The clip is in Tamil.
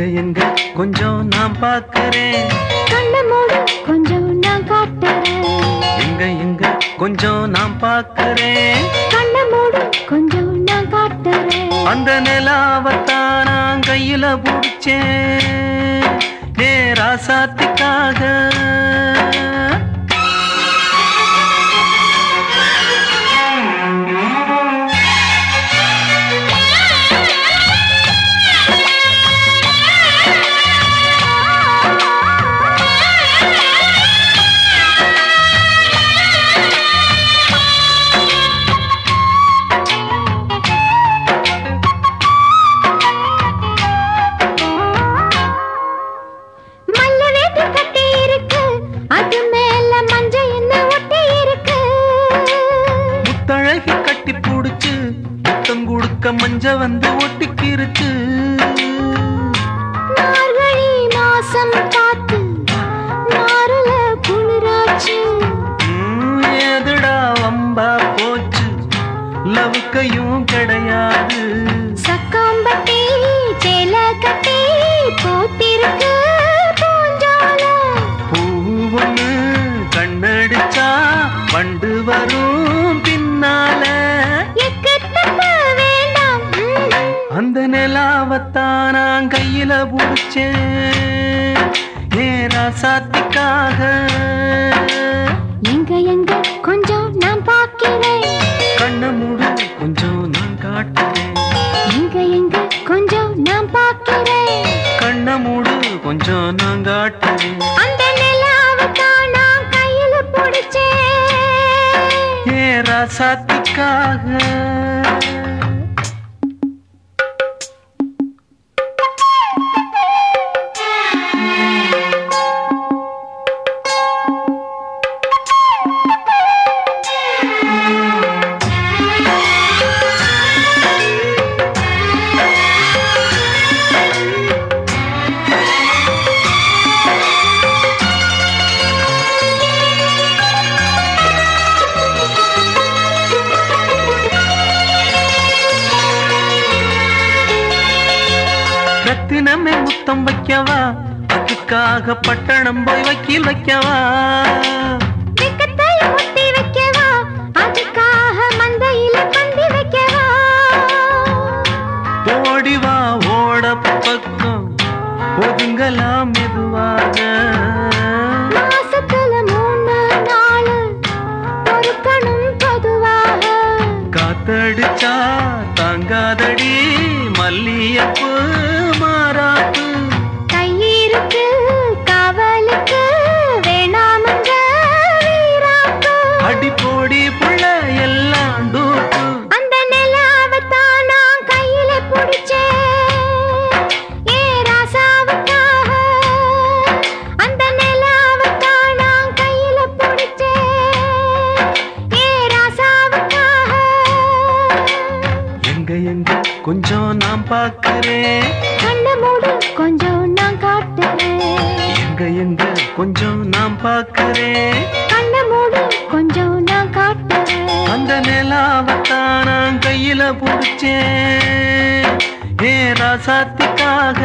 எங்க எங்க கொஞ்சம் நான் பார்க்கிறேன். கொஞ்சம் நான் காட்டுறேன். எங்க எங்க கொஞ்சம் நான் பார்க்கிறேன். கண்ணை மூடு கொஞ்சம் நான் காட்டுறேன். அந்த நிலாவத்தான் நான் கையில பிடிச்சேன். நேராசாத்திக்காக மஞ்ச வந்து ஒட்டிக்கிருச்சு மார்கழி மாசம் பார்த்து நாருல குளிராச்சு. எதுடா வம்பா போச்சு? லவுக்கையும் கிடையாது. சக்காம்பட்டி சேல கட்டி போத்திருக்கு. புடிச்சேன் ஏன் ராசாத்திக்காக எங்க எங்க? கொஞ்சம் நான் பார்க்கிறேன். கண்ண மூடு கொஞ்சம் நான் காட்டுறேன். எங்க எங்க? கொஞ்சம் நான் பார்க்கிறேன். கண்ண மூடு கொஞ்சம் நான் காட்டுறேன். அந்த நிலாவை தான் நான் கையில பிடிச்சேன். ஏன் ராசாத்திக்காக ரத்தினமே முத்தம் வைக்கவா? அதுக்காக பட்டணம் போய் வக்கீல் வைக்கவா? வைக்கவா? ஓடி பக்கம். ஒதுங்கலாம் மெதுவாக. காத்தடிச்சா தாங்காதடி மல்லியப்பு. போடி புள்ள எல்லாம் டூப்பு. அந்த நிலாவை தான் கையில பிடிச்சேன். ஏ ராசாவுக்காக. அந்த நிலாவை தான் கையில பிடிச்சேன். ஏ ராசாவுக்காக. எங்க எங்க கொஞ்சம் நான் பார்க்கிறேன். கண்ணை மூடு கொஞ்சம் நான் காட்டுறேன். எங்க எங்க கொஞ்சம் நான் பார்க்கிறேன். மூடு கொஞ்சம் நான் காட்டுறேன். அந்த நிலாவத்தான் நான் கையில புடிச்சேன். ஏ ராசாத்திக்காக